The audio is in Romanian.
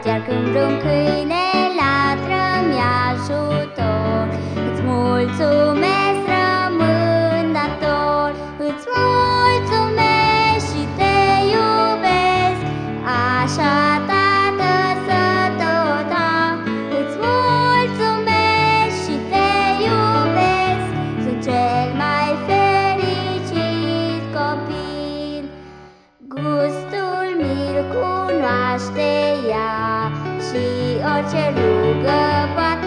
împart Iar când vreun câine latră mi-ajutor. Îți mulțumesc rămân dator. Îți mulțumesc și te iubesc. Așa tată să tot am Îți mulțumesc și te iubesc. Sunt cel mai fericit copil. Gustul mi-l cunoaște ea 西欧铁路个巴。